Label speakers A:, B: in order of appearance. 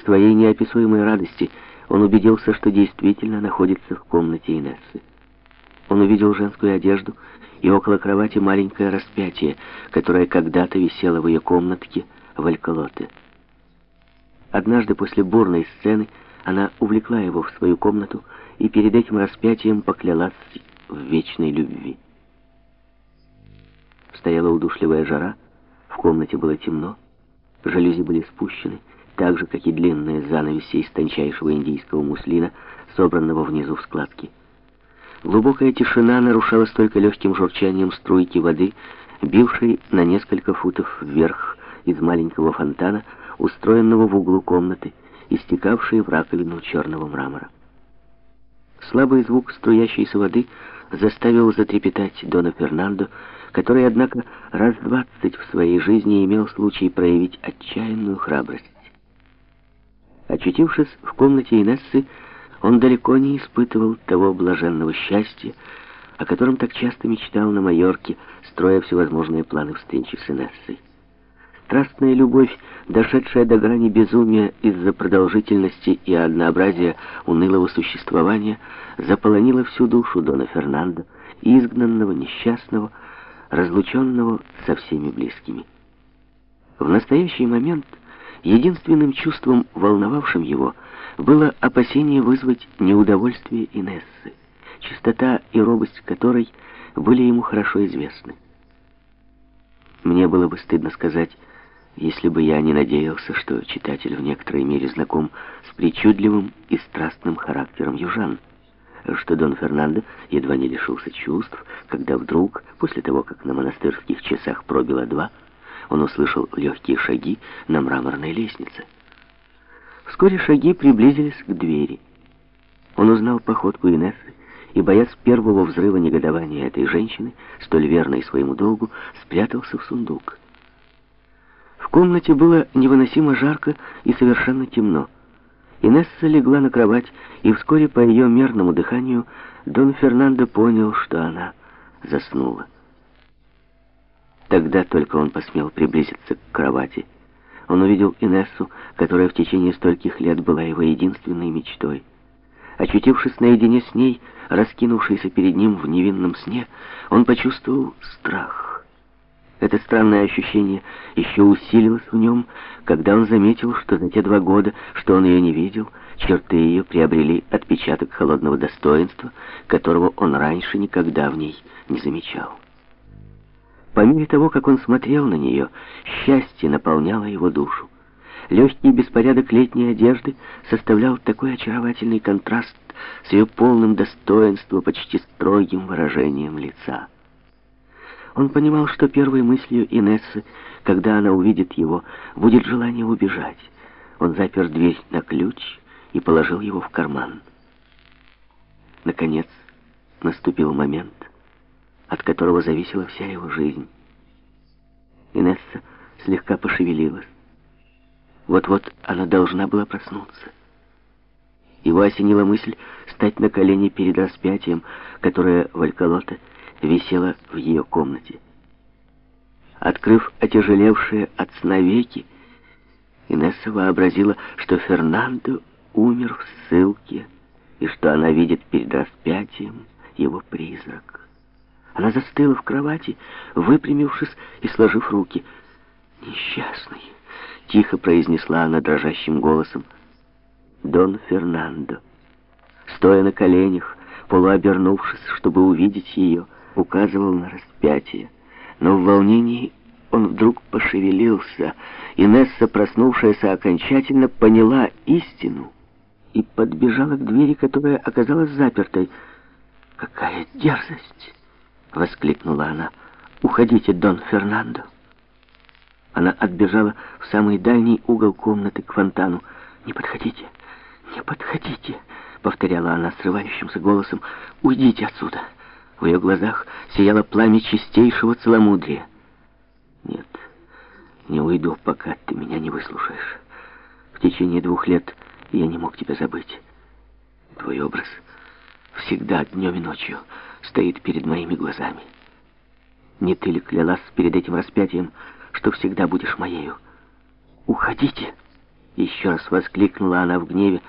A: К своей неописуемой радости он убедился, что действительно находится в комнате Инессы. Он увидел женскую одежду и около кровати маленькое распятие, которое когда-то висело в ее комнатке в Альколоте. Однажды после бурной сцены она увлекла его в свою комнату и перед этим распятием поклялась в вечной любви. Стояла удушливая жара, в комнате было темно, жалюзи были спущены, так же, как и длинные занавеси из тончайшего индийского муслина, собранного внизу в складке. Глубокая тишина нарушалась только легким журчанием струйки воды, бившей на несколько футов вверх из маленького фонтана, устроенного в углу комнаты, и стекавшей в раковину черного мрамора. Слабый звук струящейся воды заставил затрепетать Дона Фернандо, который, однако, раз двадцать в своей жизни имел случай проявить отчаянную храбрость. Очутившись в комнате Инессы, он далеко не испытывал того блаженного счастья, о котором так часто мечтал на Майорке, строя всевозможные планы встречи с Инессой. Страстная любовь, дошедшая до грани безумия из-за продолжительности и однообразия унылого существования, заполонила всю душу Дона Фернандо, изгнанного, несчастного, разлученного со всеми близкими. В настоящий момент единственным чувством, волновавшим его, было опасение вызвать неудовольствие Инессы, чистота и робость которой были ему хорошо известны. Мне было бы стыдно сказать, если бы я не надеялся, что читатель в некоторой мере знаком с причудливым и страстным характером южан, что Дон Фернандо едва не лишился чувств, когда вдруг, после того, как на монастырских часах пробило два, он услышал легкие шаги на мраморной лестнице. Вскоре шаги приблизились к двери. Он узнал походку Инессы и, боясь первого взрыва негодования этой женщины, столь верной своему долгу, спрятался в сундук. В комнате было невыносимо жарко и совершенно темно. Инесса легла на кровать, и вскоре по ее мерному дыханию Дон Фернандо понял, что она заснула. Тогда только он посмел приблизиться к кровати. Он увидел Инессу, которая в течение стольких лет была его единственной мечтой. Очутившись наедине с ней, раскинувшейся перед ним в невинном сне, он почувствовал страх. Это странное ощущение еще усилилось в нем, когда он заметил, что за те два года, что он ее не видел, черты ее приобрели отпечаток холодного достоинства, которого он раньше никогда в ней не замечал. По мере того, как он смотрел на нее, счастье наполняло его душу. Легкий беспорядок летней одежды составлял такой очаровательный контраст с ее полным достоинством, почти строгим выражением лица. Он понимал, что первой мыслью Инессы, когда она увидит его, будет желание убежать. Он запер дверь на ключ и положил его в карман. Наконец, наступил момент, от которого зависела вся его жизнь. Инесса слегка пошевелилась. Вот-вот она должна была проснуться. Его осенила мысль стать на колени перед распятием, которое в Алькалоте висело в ее комнате. Открыв отяжелевшие от сна веки, Инесса вообразила, что Фернандо умер в ссылке, и что она видит перед распятием его призрак. Она застыла в кровати, выпрямившись и сложив руки. «Несчастный!» — тихо произнесла она дрожащим голосом. «Дон Фернандо». Стоя на коленях, полуобернувшись, чтобы увидеть ее, указывал на распятие. Но в волнении он вдруг пошевелился. Инесса, проснувшаяся окончательно, поняла истину и подбежала к двери, которая оказалась запертой. «Какая дерзость!» — воскликнула она. «Уходите, Дон Фернандо!» Она отбежала в самый дальний угол комнаты к фонтану. «Не подходите, не подходите!» — повторяла она срывающимся голосом. «Уйдите отсюда!» В ее глазах сияло пламя чистейшего целомудрия. «Нет, не уйду, пока ты меня не выслушаешь. В течение двух лет я не мог тебя забыть. Твой образ всегда днем и ночью стоит перед моими глазами. Не ты ли клялась перед этим распятием, что всегда будешь моею? Уходите, Еще раз воскликнула она в гневе